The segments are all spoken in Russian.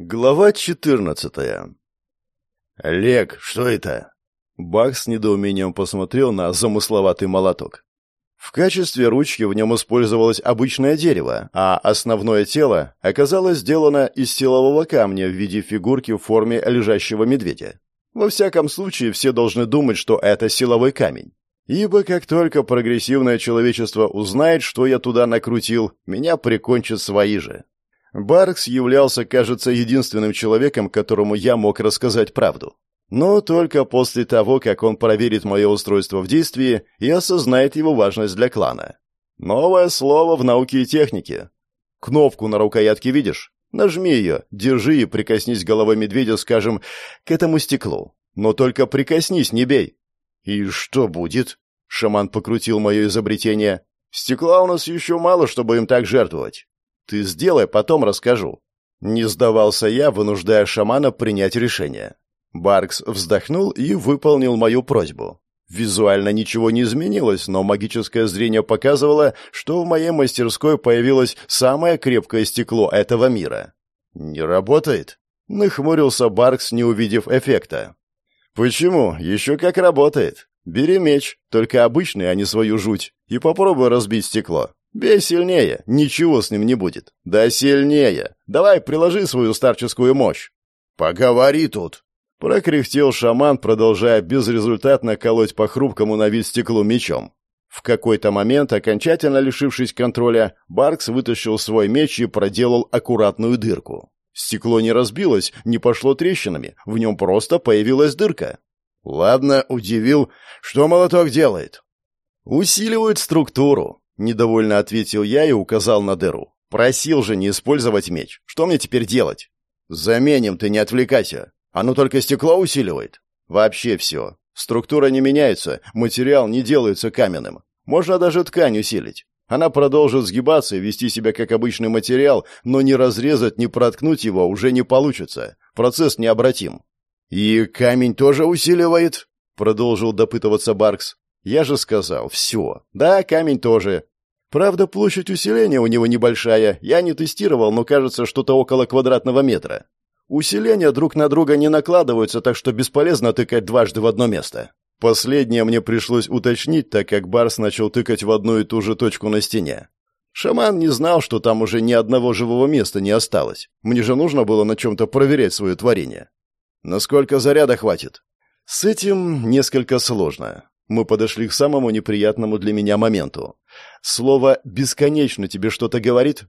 Глава 14 «Олег, что это?» Бах с недоумением посмотрел на замысловатый молоток. В качестве ручки в нем использовалось обычное дерево, а основное тело оказалось сделано из силового камня в виде фигурки в форме лежащего медведя. Во всяком случае, все должны думать, что это силовой камень. Ибо как только прогрессивное человечество узнает, что я туда накрутил, меня прикончат свои же. Баркс являлся, кажется, единственным человеком, которому я мог рассказать правду. Но только после того, как он проверит мое устройство в действии и осознает его важность для клана. Новое слово в науке и технике. Кнопку на рукоятке видишь? Нажми ее, держи и прикоснись головой медведя, скажем, к этому стеклу. Но только прикоснись, не бей. И что будет? Шаман покрутил мое изобретение. Стекла у нас еще мало, чтобы им так жертвовать. Ты сделай, потом расскажу. Не сдавался я, вынуждая шамана принять решение. Баркс вздохнул и выполнил мою просьбу. Визуально ничего не изменилось, но магическое зрение показывало, что в моей мастерской появилось самое крепкое стекло этого мира. «Не работает?» — нахмурился Баркс, не увидев эффекта. «Почему? Еще как работает. Бери меч, только обычный, а не свою жуть, и попробуй разбить стекло. Бей сильнее, ничего с ним не будет. Да сильнее. Давай, приложи свою старческую мощь. Поговори тут. Прокряхтел шаман, продолжая безрезультатно колоть по хрупкому на вид стеклу мечом. В какой-то момент, окончательно лишившись контроля, Баркс вытащил свой меч и проделал аккуратную дырку. Стекло не разбилось, не пошло трещинами, в нем просто появилась дырка. Ладно, удивил. Что молоток делает? Усиливает структуру. Недовольно ответил я и указал на дыру. Просил же не использовать меч. Что мне теперь делать? Заменим, ты не отвлекайся. Оно только стекло усиливает. Вообще все. Структура не меняется, материал не делается каменным. Можно даже ткань усилить. Она продолжит сгибаться и вести себя как обычный материал, но не разрезать, не проткнуть его уже не получится. Процесс необратим. «И камень тоже усиливает?» — продолжил допытываться Баркс. «Я же сказал, все. Да, камень тоже. Правда, площадь усиления у него небольшая. Я не тестировал, но кажется, что-то около квадратного метра. Усиления друг на друга не накладываются, так что бесполезно тыкать дважды в одно место. Последнее мне пришлось уточнить, так как Барс начал тыкать в одну и ту же точку на стене. Шаман не знал, что там уже ни одного живого места не осталось. Мне же нужно было на чем-то проверять свое творение. Насколько заряда хватит? С этим несколько сложно. Мы подошли к самому неприятному для меня моменту. Слово «бесконечно» тебе что-то говорит?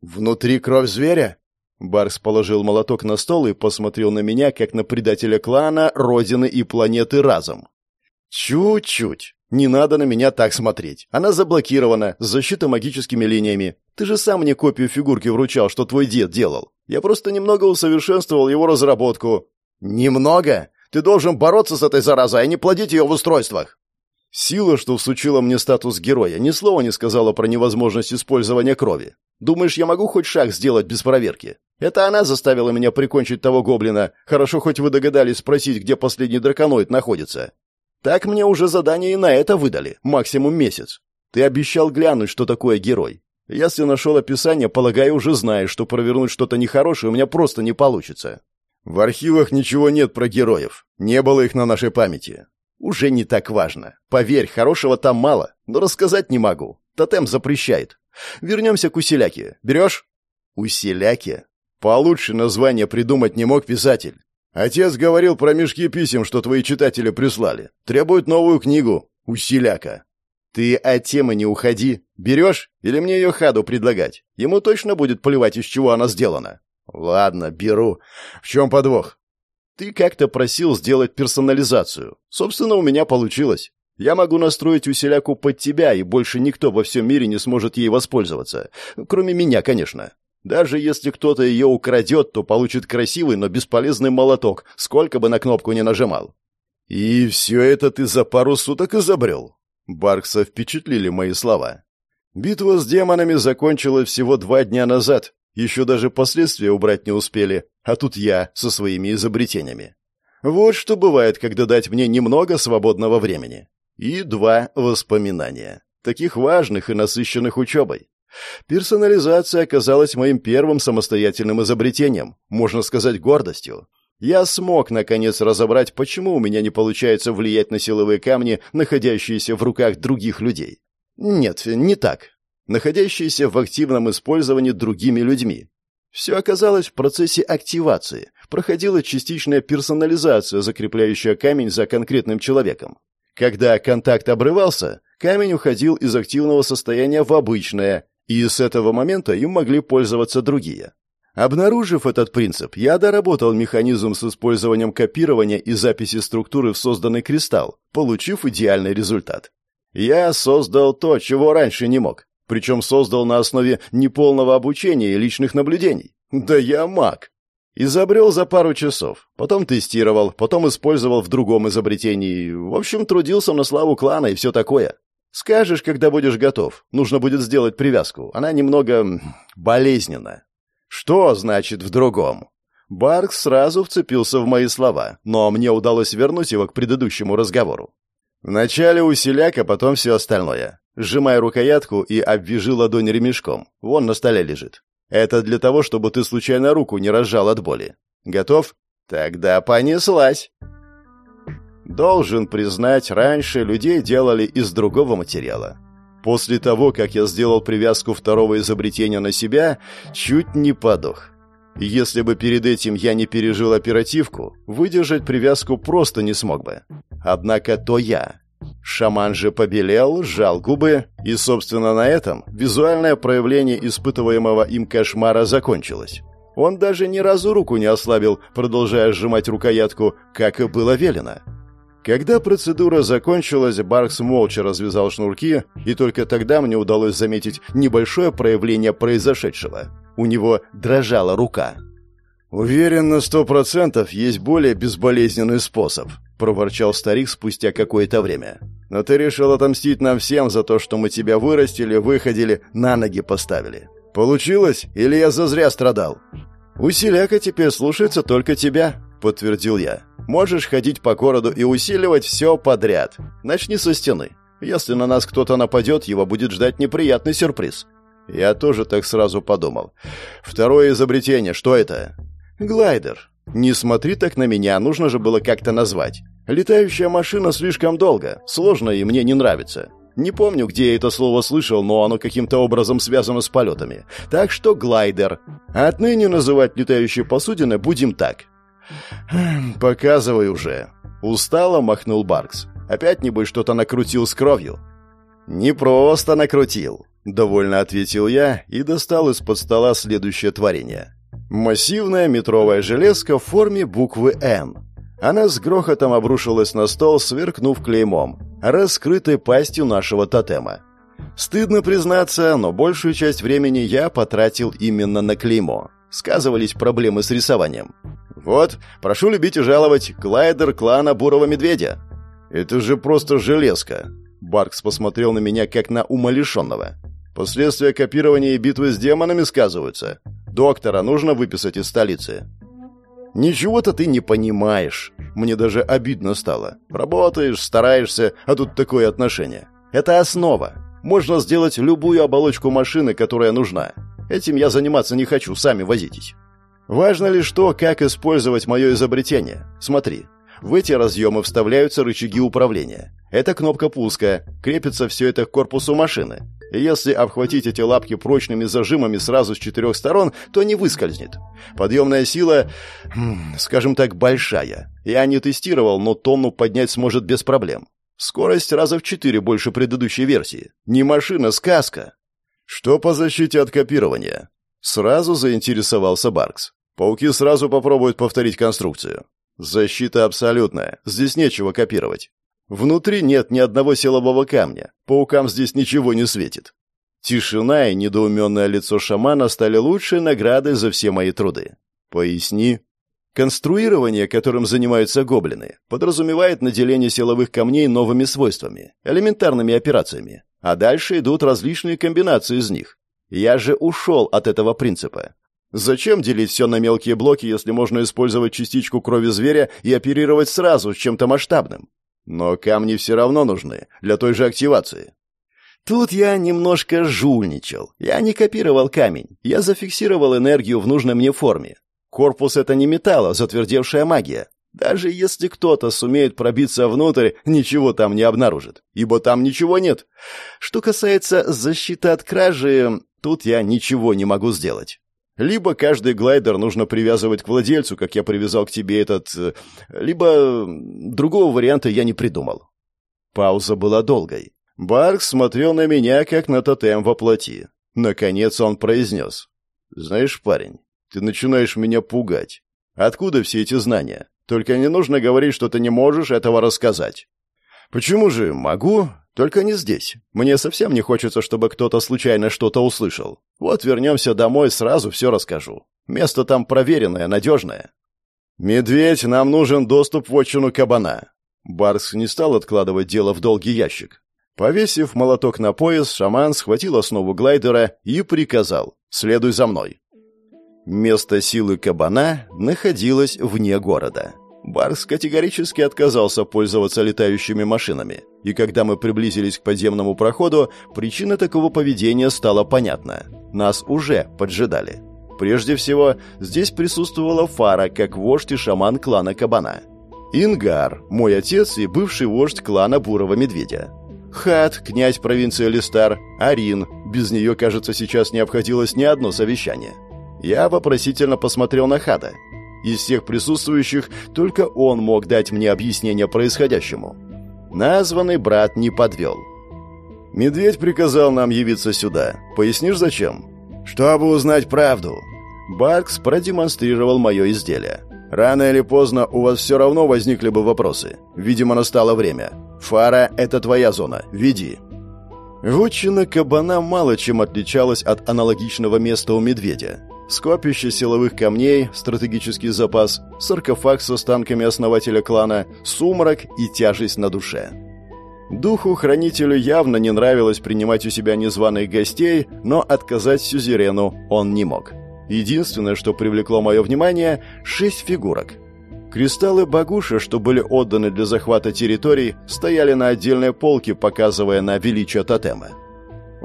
Внутри кровь зверя? Барс положил молоток на стол и посмотрел на меня, как на предателя клана, родины и планеты разом. «Чуть-чуть. Не надо на меня так смотреть. Она заблокирована, защита магическими линиями. Ты же сам мне копию фигурки вручал, что твой дед делал. Я просто немного усовершенствовал его разработку». «Немного? Ты должен бороться с этой заразой, а не плодить ее в устройствах. Сила, что всучила мне статус героя, ни слова не сказала про невозможность использования крови. Думаешь, я могу хоть шаг сделать без проверки? Это она заставила меня прикончить того гоблина. Хорошо, хоть вы догадались спросить, где последний драконоид находится. Так мне уже задание и на это выдали, максимум месяц. Ты обещал глянуть, что такое герой. Если нашел описание, полагаю, уже знаешь, что провернуть что-то нехорошее у меня просто не получится. В архивах ничего нет про героев. Не было их на нашей памяти. Уже не так важно. Поверь, хорошего там мало, но рассказать не могу. Тотем запрещает. Вернемся к Уселяке. Берешь? Уселяке? Получше название придумать не мог писатель. Отец говорил про мешки писем, что твои читатели прислали. Требует новую книгу. Уселяка. Ты от темы не уходи. Берешь? Или мне ее Хаду предлагать? Ему точно будет плевать, из чего она сделана. Ладно, беру. В чем подвох? Ты как-то просил сделать персонализацию. Собственно, у меня получилось. Я могу настроить усиляку под тебя, и больше никто во всем мире не сможет ей воспользоваться. Кроме меня, конечно. Даже если кто-то ее украдет, то получит красивый, но бесполезный молоток, сколько бы на кнопку ни нажимал. И все это ты за пару суток изобрел. Баркса впечатлили мои слова. Битва с демонами закончилась всего два дня назад, еще даже последствия убрать не успели, а тут я со своими изобретениями. Вот что бывает, когда дать мне немного свободного времени. И два воспоминания, таких важных и насыщенных учебой. Персонализация оказалась моим первым самостоятельным изобретением, можно сказать, гордостью. Я смог, наконец, разобрать, почему у меня не получается влиять на силовые камни, находящиеся в руках других людей. Нет, не так. Находящиеся в активном использовании другими людьми. Все оказалось в процессе активации. Проходила частичная персонализация, закрепляющая камень за конкретным человеком. Когда контакт обрывался, камень уходил из активного состояния в обычное, и с этого момента им могли пользоваться другие. Обнаружив этот принцип, я доработал механизм с использованием копирования и записи структуры в созданный кристалл, получив идеальный результат. Я создал то, чего раньше не мог. Причем создал на основе неполного обучения и личных наблюдений. Да я маг. Изобрел за пару часов, потом тестировал, потом использовал в другом изобретении. В общем, трудился на славу клана и все такое. Скажешь, когда будешь готов. Нужно будет сделать привязку. Она немного болезненная. Что значит в другом? Баркс сразу вцепился в мои слова, но мне удалось вернуть его к предыдущему разговору. Вначале усиляк, а потом все остальное. Сжимай рукоятку и обвяжи ладонь ремешком. Вон на столе лежит. Это для того, чтобы ты случайно руку не разжал от боли. Готов? Тогда понеслась. Должен признать, раньше людей делали из другого материала. После того, как я сделал привязку второго изобретения на себя, чуть не подох. Если бы перед этим я не пережил оперативку, выдержать привязку просто не смог бы. Однако то я. Шаман же побелел, сжал губы, и, собственно, на этом визуальное проявление испытываемого им кошмара закончилось. Он даже ни разу руку не ослабил, продолжая сжимать рукоятку, как и было велено. Когда процедура закончилась, Баркс молча развязал шнурки, и только тогда мне удалось заметить небольшое проявление произошедшего. У него дрожала рука. «Уверен на сто процентов есть более безболезненный способ», — проворчал старик спустя какое-то время. «Но ты решил отомстить нам всем за то, что мы тебя вырастили, выходили, на ноги поставили. Получилось? Или я зазря страдал?» «Усиляка теперь слушается только тебя», — подтвердил я. Можешь ходить по городу и усиливать все подряд. Начни со стены. Если на нас кто-то нападет, его будет ждать неприятный сюрприз. Я тоже так сразу подумал. Второе изобретение, что это? Глайдер. Не смотри так на меня, нужно же было как-то назвать. Летающая машина слишком долго, сложно и мне не нравится. Не помню, где я это слово слышал, но оно каким-то образом связано с полетами. Так что глайдер. Отныне называть летающие посудины будем так. «Показывай уже». Устало махнул Баркс. Опять, небось, что-то накрутил с кровью. «Не просто накрутил», — довольно ответил я и достал из-под стола следующее творение. Массивная метровая железка в форме буквы «Н». Она с грохотом обрушилась на стол, сверкнув клеймом, раскрытой пастью нашего тотема. Стыдно признаться, но большую часть времени я потратил именно на клеймо. Сказывались проблемы с рисованием. «Вот, прошу любить и жаловать, глайдер клана Бурого Медведя». «Это же просто железка». Баркс посмотрел на меня, как на умалишенного. «Последствия копирования и битвы с демонами сказываются. Доктора нужно выписать из столицы». «Ничего-то ты не понимаешь. Мне даже обидно стало. Работаешь, стараешься, а тут такое отношение. Это основа. Можно сделать любую оболочку машины, которая нужна. Этим я заниматься не хочу, сами возитесь». Важно лишь то, как использовать мое изобретение. Смотри, в эти разъемы вставляются рычаги управления. Это кнопка пуска, крепится все это к корпусу машины. Если обхватить эти лапки прочными зажимами сразу с четырех сторон, то не выскользнет. Подъемная сила, скажем так, большая. Я не тестировал, но тонну поднять сможет без проблем. Скорость раза в четыре больше предыдущей версии. Не машина, сказка. Что по защите от копирования? Сразу заинтересовался Баркс. Пауки сразу попробуют повторить конструкцию. Защита абсолютная, здесь нечего копировать. Внутри нет ни одного силового камня, паукам здесь ничего не светит. Тишина и недоуменное лицо шамана стали лучшей наградой за все мои труды. Поясни. Конструирование, которым занимаются гоблины, подразумевает наделение силовых камней новыми свойствами, элементарными операциями, а дальше идут различные комбинации из них. Я же ушел от этого принципа. Зачем делить все на мелкие блоки, если можно использовать частичку крови зверя и оперировать сразу с чем-то масштабным? Но камни все равно нужны для той же активации. Тут я немножко жульничал. Я не копировал камень. Я зафиксировал энергию в нужной мне форме. Корпус — это не металл, а затвердевшая магия. Даже если кто-то сумеет пробиться внутрь, ничего там не обнаружит, ибо там ничего нет. Что касается защиты от кражи, тут я ничего не могу сделать. Либо каждый глайдер нужно привязывать к владельцу, как я привязал к тебе этот... Э, либо другого варианта я не придумал. Пауза была долгой. Барк смотрел на меня, как на тотем во плоти. Наконец он произнес. «Знаешь, парень, ты начинаешь меня пугать. Откуда все эти знания? Только не нужно говорить, что ты не можешь этого рассказать». «Почему же? Могу. Только не здесь. Мне совсем не хочется, чтобы кто-то случайно что-то услышал. Вот вернемся домой, сразу все расскажу. Место там проверенное, надежное». «Медведь, нам нужен доступ в отчину кабана». Барс не стал откладывать дело в долгий ящик. Повесив молоток на пояс, шаман схватил основу глайдера и приказал «Следуй за мной». Место силы кабана находилось вне города. Барс категорически отказался пользоваться летающими машинами, и когда мы приблизились к подземному проходу, причина такого поведения стала понятна. Нас уже поджидали. Прежде всего, здесь присутствовала Фара, как вождь и шаман клана Кабана. Ингар, мой отец и бывший вождь клана Бурого Медведя. Хат, князь провинции Листар, Арин. Без нее, кажется, сейчас не обходилось ни одно совещание. Я вопросительно посмотрел на Хада. Из всех присутствующих только он мог дать мне объяснение происходящему. Названный брат не подвел. «Медведь приказал нам явиться сюда. Пояснишь, зачем?» «Чтобы узнать правду». Баркс продемонстрировал мое изделие. «Рано или поздно у вас все равно возникли бы вопросы. Видимо, настало время. Фара — это твоя зона. Веди». Вотчина кабана мало чем отличалась от аналогичного места у медведя. Скопище силовых камней, стратегический запас, саркофаг с останками основателя клана, сумрак и тяжесть на душе. Духу-хранителю явно не нравилось принимать у себя незваных гостей, но отказать сюзерену он не мог. Единственное, что привлекло мое внимание – шесть фигурок – Кристаллы Багуша, что были отданы для захвата территорий, стояли на отдельной полке, показывая на величие тотема.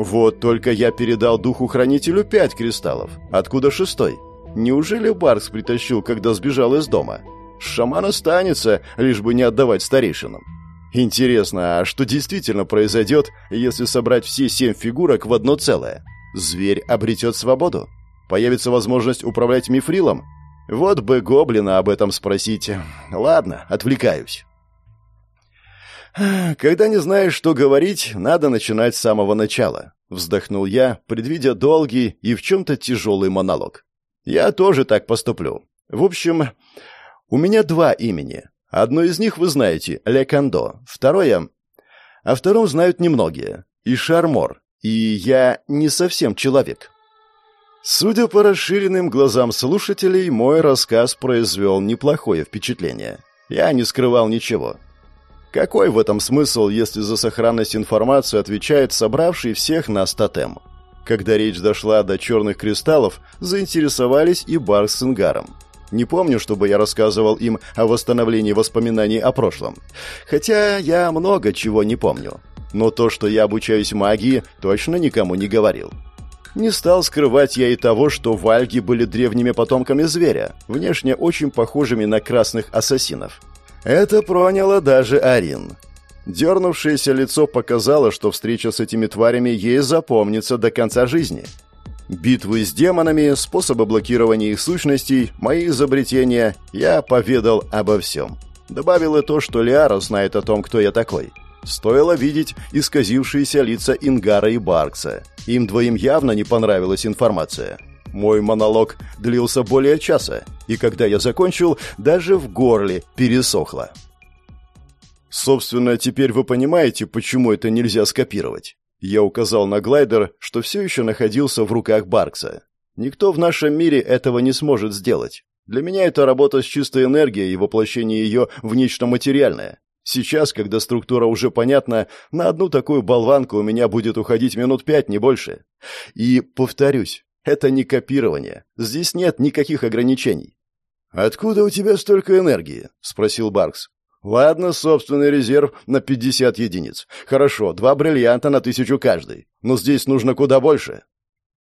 Вот только я передал духу-хранителю пять кристаллов. Откуда шестой? Неужели Баркс притащил, когда сбежал из дома? Шаман останется, лишь бы не отдавать старейшинам. Интересно, а что действительно произойдет, если собрать все семь фигурок в одно целое? Зверь обретет свободу? Появится возможность управлять мифрилом? Вот бы гоблина об этом спросить. Ладно, отвлекаюсь. Когда не знаешь, что говорить, надо начинать с самого начала. Вздохнул я, предвидя долгий и в чем-то тяжелый монолог. Я тоже так поступлю. В общем, у меня два имени. Одно из них вы знаете, Лекандо. Второе... О втором знают немногие. И Шармор. И я не совсем человек. Судя по расширенным глазам слушателей, мой рассказ произвел неплохое впечатление. Я не скрывал ничего. Какой в этом смысл, если за сохранность информации отвечает собравший всех нас тотем? Когда речь дошла до черных кристаллов, заинтересовались и Бар с Ингаром. Не помню, чтобы я рассказывал им о восстановлении воспоминаний о прошлом. Хотя я много чего не помню. Но то, что я обучаюсь магии, точно никому не говорил. Не стал скрывать я и того, что вальги были древними потомками зверя, внешне очень похожими на красных ассасинов. Это проняло даже Арин. Дернувшееся лицо показало, что встреча с этими тварями ей запомнится до конца жизни. Битвы с демонами, способы блокирования их сущностей, мои изобретения, я поведал обо всем. Добавил и то, что Лиара знает о том, кто я такой. Стоило видеть исказившиеся лица Ингара и Баркса. Им двоим явно не понравилась информация. Мой монолог длился более часа, и когда я закончил, даже в горле пересохло. Собственно, теперь вы понимаете, почему это нельзя скопировать. Я указал на глайдер, что все еще находился в руках Баркса. Никто в нашем мире этого не сможет сделать. Для меня это работа с чистой энергией и воплощение ее в нечто материальное. Сейчас, когда структура уже понятна, на одну такую болванку у меня будет уходить минут пять, не больше. И, повторюсь, это не копирование. Здесь нет никаких ограничений. «Откуда у тебя столько энергии?» — спросил Баркс. Ладно, собственный резерв на 50 единиц. Хорошо, два бриллианта на тысячу каждый. Но здесь нужно куда больше.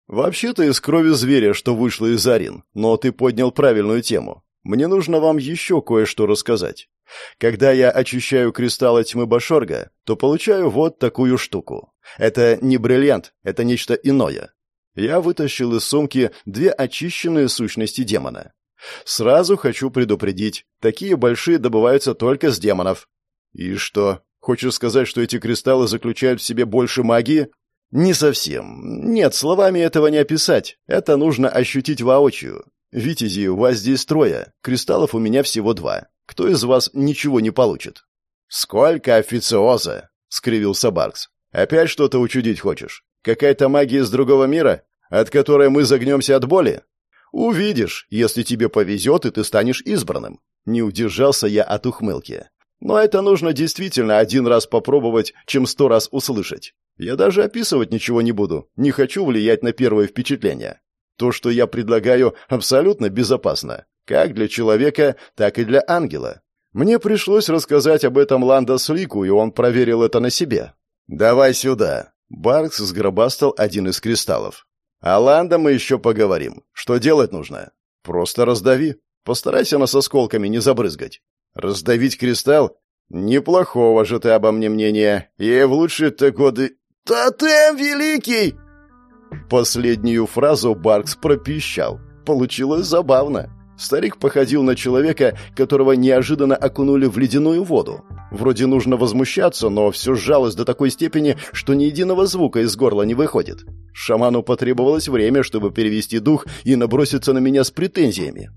Вообще-то из крови зверя, что вышло из Арин, но ты поднял правильную тему. Мне нужно вам еще кое-что рассказать. Когда я очищаю кристаллы тьмы Башорга, то получаю вот такую штуку. Это не бриллиант, это нечто иное. Я вытащил из сумки две очищенные сущности демона. Сразу хочу предупредить, такие большие добываются только с демонов. И что, хочешь сказать, что эти кристаллы заключают в себе больше магии? Не совсем. Нет, словами этого не описать. Это нужно ощутить воочию. Витязи, у вас здесь трое. Кристаллов у меня всего два. Кто из вас ничего не получит? Сколько официоза? скривился Баркс. Опять что-то учудить хочешь? Какая-то магия из другого мира, от которой мы загнемся от боли? Увидишь, если тебе повезет, и ты станешь избранным. Не удержался я от ухмылки. Но это нужно действительно один раз попробовать, чем сто раз услышать. Я даже описывать ничего не буду. Не хочу влиять на первое впечатление. То, что я предлагаю, абсолютно безопасно. Как для человека, так и для ангела. Мне пришлось рассказать об этом Ланда Слику, и он проверил это на себе. «Давай сюда». Баркс сгробастал один из кристаллов. О Ланда мы еще поговорим. Что делать нужно? Просто раздави. Постарайся нас осколками не забрызгать. Раздавить кристалл? Неплохого же ты обо мне мнения. И в лучшие-то годы... «Тотем великий!» Последнюю фразу Баркс пропищал. Получилось забавно. Старик походил на человека, которого неожиданно окунули в ледяную воду. Вроде нужно возмущаться, но все сжалось до такой степени, что ни единого звука из горла не выходит. Шаману потребовалось время, чтобы перевести дух и наброситься на меня с претензиями.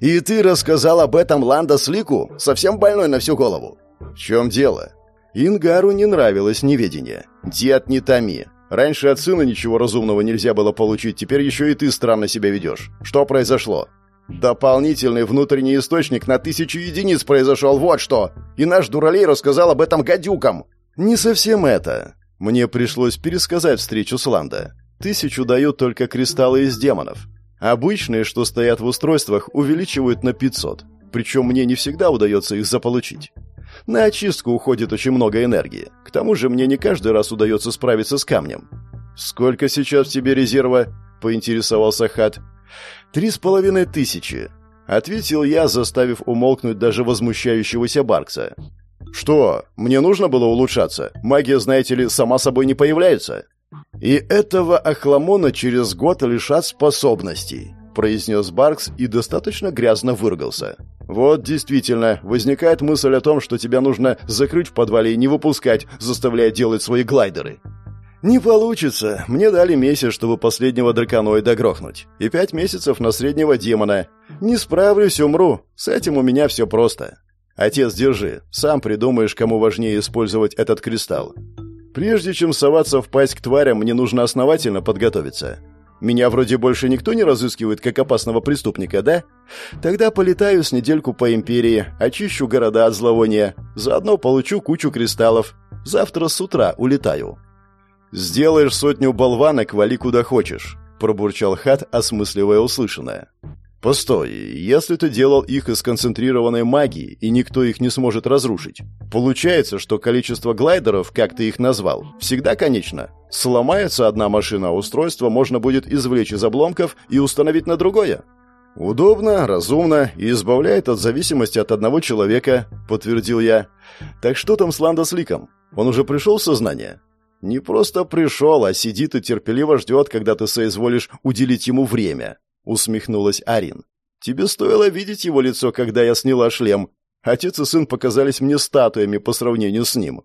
«И ты рассказал об этом Ланда Слику? Совсем больной на всю голову?» «В чем дело?» Ингару не нравилось неведение. «Дед, не томи. Раньше от сына ничего разумного нельзя было получить, теперь еще и ты странно себя ведешь. Что произошло?» Дополнительный внутренний источник на тысячу единиц произошел, вот что. И наш дуралей рассказал об этом гадюкам. Не совсем это. Мне пришлось пересказать встречу с Ланда. Тысячу дают только кристаллы из демонов. Обычные, что стоят в устройствах, увеличивают на 500. Причем мне не всегда удается их заполучить. На очистку уходит очень много энергии. К тому же мне не каждый раз удается справиться с камнем. «Сколько сейчас в тебе резерва?» — поинтересовался Хат. «Три с половиной тысячи», — ответил я, заставив умолкнуть даже возмущающегося Баркса. «Что, мне нужно было улучшаться? Магия, знаете ли, сама собой не появляется?» «И этого Ахламона через год лишат способностей», — произнес Баркс и достаточно грязно выругался. «Вот действительно, возникает мысль о том, что тебя нужно закрыть в подвале и не выпускать, заставляя делать свои глайдеры. «Не получится. Мне дали месяц, чтобы последнего драконоида грохнуть. И пять месяцев на среднего демона. Не справлюсь, умру. С этим у меня все просто. Отец, держи. Сам придумаешь, кому важнее использовать этот кристалл. Прежде чем соваться в пасть к тварям, мне нужно основательно подготовиться. Меня вроде больше никто не разыскивает как опасного преступника, да? Тогда полетаю с недельку по империи, очищу города от зловония, заодно получу кучу кристаллов. Завтра с утра улетаю». «Сделаешь сотню болванок, вали куда хочешь», — пробурчал Хат, осмысливая услышанное. «Постой, если ты делал их из концентрированной магии, и никто их не сможет разрушить, получается, что количество глайдеров, как ты их назвал, всегда конечно. Сломается одна машина, устройство можно будет извлечь из обломков и установить на другое». «Удобно, разумно и избавляет от зависимости от одного человека», — подтвердил я. «Так что там с Ландосликом? Он уже пришел в сознание?» Не просто пришел, а сидит и терпеливо ждет, когда ты соизволишь уделить ему время», — усмехнулась Арин. «Тебе стоило видеть его лицо, когда я сняла шлем. Отец и сын показались мне статуями по сравнению с ним.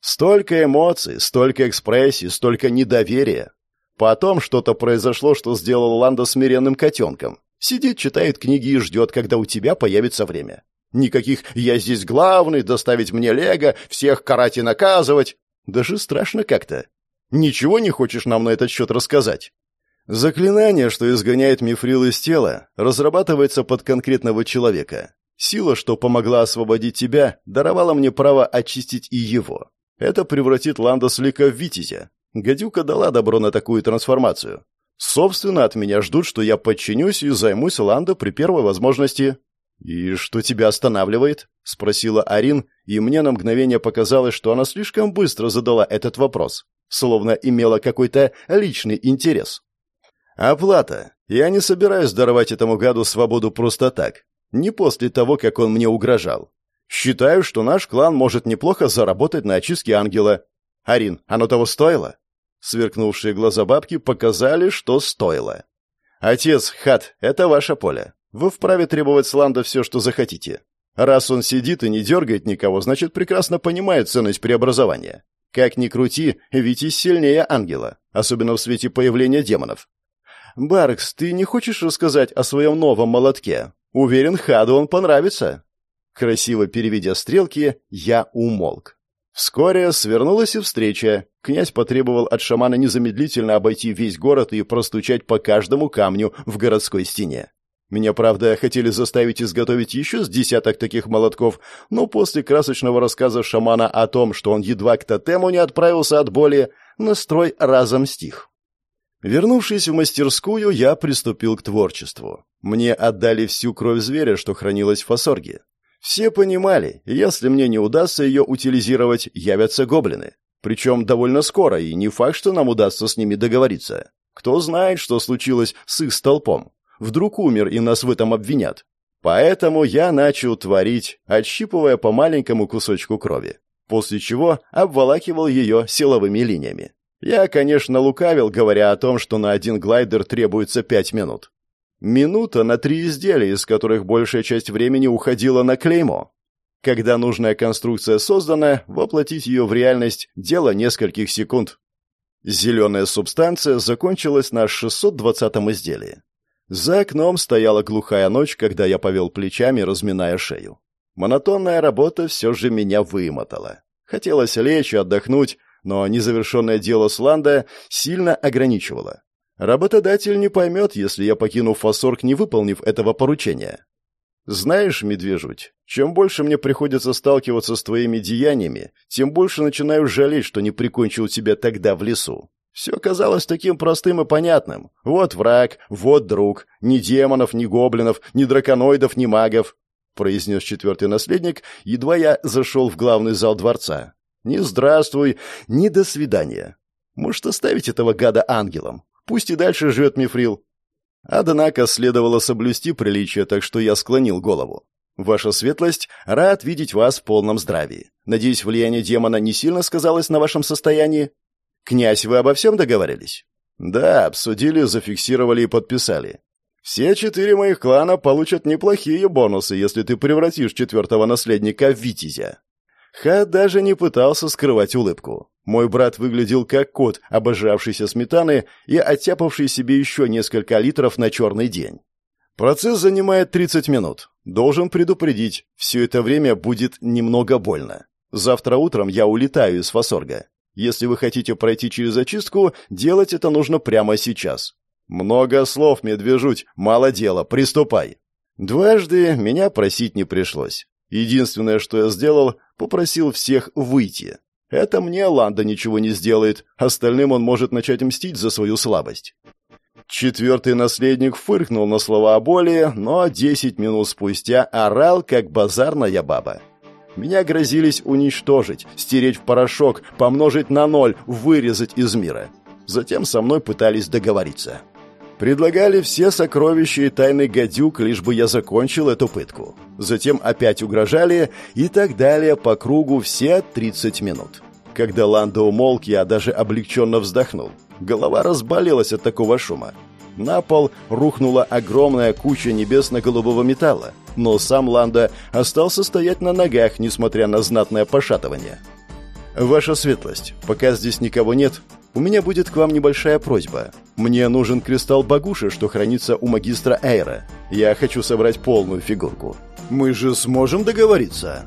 Столько эмоций, столько экспрессий, столько недоверия. Потом что-то произошло, что сделал Ланда смиренным котенком. Сидит, читает книги и ждет, когда у тебя появится время. Никаких «я здесь главный», «доставить мне лего», «всех карать и наказывать». Даже страшно как-то. Ничего не хочешь нам на этот счет рассказать? Заклинание, что изгоняет мифрил из тела, разрабатывается под конкретного человека. Сила, что помогла освободить тебя, даровала мне право очистить и его. Это превратит Ландослика в Витязя. Гадюка дала добро на такую трансформацию. Собственно, от меня ждут, что я подчинюсь и займусь Ландо при первой возможности. «И что тебя останавливает?» — спросила Арин, и мне на мгновение показалось, что она слишком быстро задала этот вопрос, словно имела какой-то личный интерес. «Оплата. Я не собираюсь даровать этому гаду свободу просто так. Не после того, как он мне угрожал. Считаю, что наш клан может неплохо заработать на очистке ангела. Арин, оно того стоило?» Сверкнувшие глаза бабки показали, что стоило. «Отец, хат, это ваше поле. Вы вправе требовать с Ланда все, что захотите. Раз он сидит и не дергает никого, значит, прекрасно понимает ценность преобразования. Как ни крути, Витязь сильнее ангела, особенно в свете появления демонов. «Баркс, ты не хочешь рассказать о своем новом молотке? Уверен, Хаду он понравится». Красиво переведя стрелки, я умолк. Вскоре свернулась и встреча. Князь потребовал от шамана незамедлительно обойти весь город и простучать по каждому камню в городской стене. Меня, правда, хотели заставить изготовить еще с десяток таких молотков, но после красочного рассказа шамана о том, что он едва к тотему не отправился от боли, настрой разом стих. Вернувшись в мастерскую, я приступил к творчеству. Мне отдали всю кровь зверя, что хранилась в фасорге. Все понимали, если мне не удастся ее утилизировать, явятся гоблины. Причем довольно скоро, и не факт, что нам удастся с ними договориться. Кто знает, что случилось с их столпом. Вдруг умер, и нас в этом обвинят. Поэтому я начал творить, отщипывая по маленькому кусочку крови, после чего обволакивал ее силовыми линиями. Я, конечно, лукавил, говоря о том, что на один глайдер требуется пять минут. Минута на три изделия, из которых большая часть времени уходила на клеймо. Когда нужная конструкция создана, воплотить ее в реальность – дело нескольких секунд. Зеленая субстанция закончилась на 620-м изделии. За окном стояла глухая ночь, когда я повел плечами, разминая шею. Монотонная работа все же меня вымотала. Хотелось лечь и отдохнуть, но незавершенное дело Сланда сильно ограничивало. Работодатель не поймет, если я покину Фасорг, не выполнив этого поручения. Знаешь, медвежуть, чем больше мне приходится сталкиваться с твоими деяниями, тем больше начинаю жалеть, что не прикончил тебя тогда в лесу. Все казалось таким простым и понятным. Вот враг, вот друг. Ни демонов, ни гоблинов, ни драконоидов, ни магов. Произнес четвертый наследник, едва я зашел в главный зал дворца. Ни здравствуй, ни до свидания. Может, оставить этого гада ангелом? Пусть и дальше живет Мифрил. Однако следовало соблюсти приличие, так что я склонил голову. «Ваша светлость, рад видеть вас в полном здравии. Надеюсь, влияние демона не сильно сказалось на вашем состоянии?» «Князь, вы обо всем договорились?» «Да, обсудили, зафиксировали и подписали. Все четыре моих клана получат неплохие бонусы, если ты превратишь четвертого наследника в Витязя». Ха даже не пытался скрывать улыбку. Мой брат выглядел как кот, обожавшийся сметаны и оттяпавший себе еще несколько литров на черный день. Процесс занимает 30 минут. Должен предупредить, все это время будет немного больно. Завтра утром я улетаю из Фасорга. Если вы хотите пройти через очистку, делать это нужно прямо сейчас. Много слов, медвежуть, мало дела, приступай. Дважды меня просить не пришлось. Единственное, что я сделал, попросил всех выйти. Это мне Ланда ничего не сделает, остальным он может начать мстить за свою слабость. Четвертый наследник фыркнул на слова о боли, но десять минут спустя орал, как базарная баба. Меня грозились уничтожить, стереть в порошок, помножить на ноль, вырезать из мира. Затем со мной пытались договориться. Предлагали все сокровища и тайны гадюк, лишь бы я закончил эту пытку. Затем опять угрожали и так далее по кругу все 30 минут. Когда Ланда умолк, я даже облегченно вздохнул. Голова разболелась от такого шума. На пол рухнула огромная куча небесно-голубого металла, но сам Ланда остался стоять на ногах, несмотря на знатное пошатывание. «Ваша светлость, пока здесь никого нет, у меня будет к вам небольшая просьба. Мне нужен кристалл Багуши, что хранится у магистра Эйра. Я хочу собрать полную фигурку. Мы же сможем договориться?»